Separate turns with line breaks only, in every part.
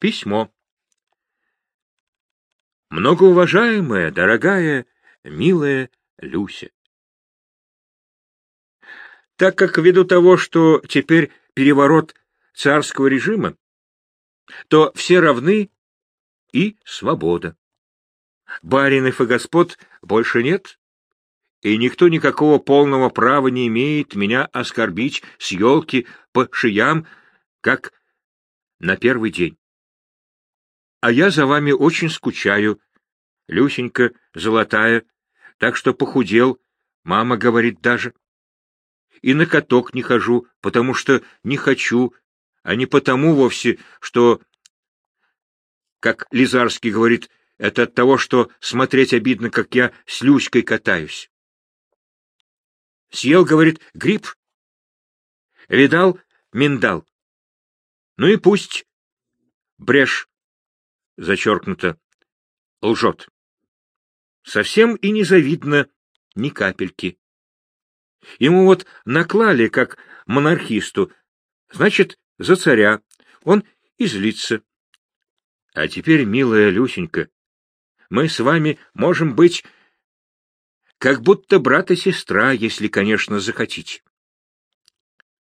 Письмо. Многоуважаемая, дорогая, милая Люся. Так как ввиду того, что теперь переворот царского режима, то все равны и свобода. Баринов и господ больше нет, и никто никакого полного права не имеет меня оскорбить с елки по шиям, как на первый день. А я за вами очень скучаю, Люсенька золотая, так что похудел, мама говорит даже. И на каток не хожу, потому что не хочу, а не потому вовсе, что, как Лизарский говорит, это от того, что смотреть обидно, как я с Люськой катаюсь. Съел, говорит, гриб. Видал, миндал. Ну и пусть. Брешь. Зачеркнуто. Лжет. Совсем и не завидно ни капельки. Ему вот наклали, как монархисту, значит, за царя. Он излится. А теперь, милая Люсенька, мы с вами можем быть как будто брат и сестра, если, конечно, захотите.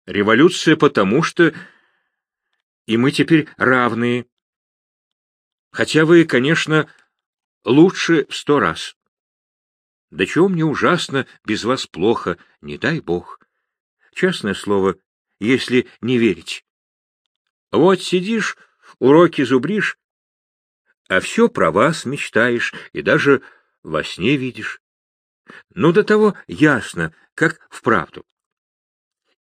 Революция потому, что и мы теперь равные. Хотя вы, конечно, лучше в сто раз. Да чего мне ужасно, без вас плохо, не дай бог. Честное слово, если не верить. Вот сидишь, уроки зубришь, а все про вас мечтаешь и даже во сне видишь. Ну, до того ясно, как вправду.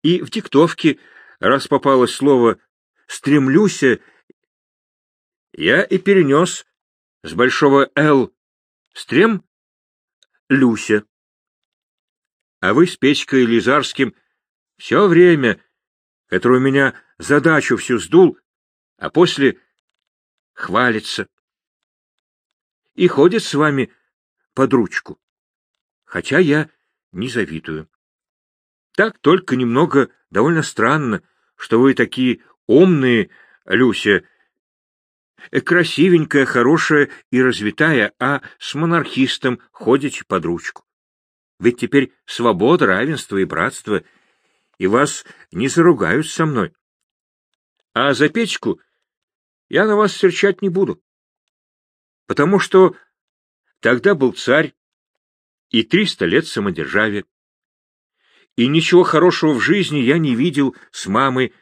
И в диктовке, раз попалось слово «стремлюся», я и перенес с большого «Л» «стрем» «люся». А вы с Петькой Лизарским все время, которое у меня задачу всю сдул, а после хвалится. И ходит с вами под ручку хотя я не завидую. Так только немного довольно странно, что вы такие умные, Люся, красивенькая, хорошая и развитая, а с монархистом ходите под ручку. Ведь теперь свобода, равенство и братство, и вас не заругают со мной. А за печку я на вас серчать не буду, потому что тогда был царь, и триста лет самодержавия. И ничего хорошего в жизни я не видел с мамой,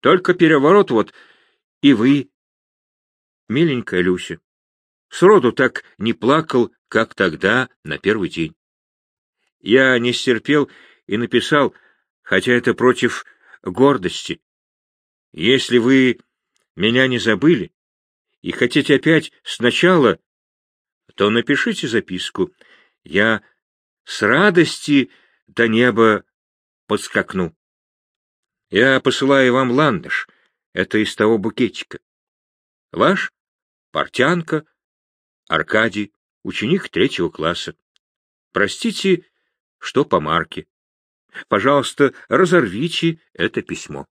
только переворот вот, и вы, миленькая Люся. Сроду так не плакал, как тогда, на первый день. Я не стерпел и написал, хотя это против гордости. Если вы меня не забыли и хотите опять сначала, то напишите записку — я с радости до неба подскакну. Я посылаю вам ландыш, это из того букетика. Ваш портянка Аркадий, ученик третьего класса. Простите, что по марке. Пожалуйста, разорвите это письмо.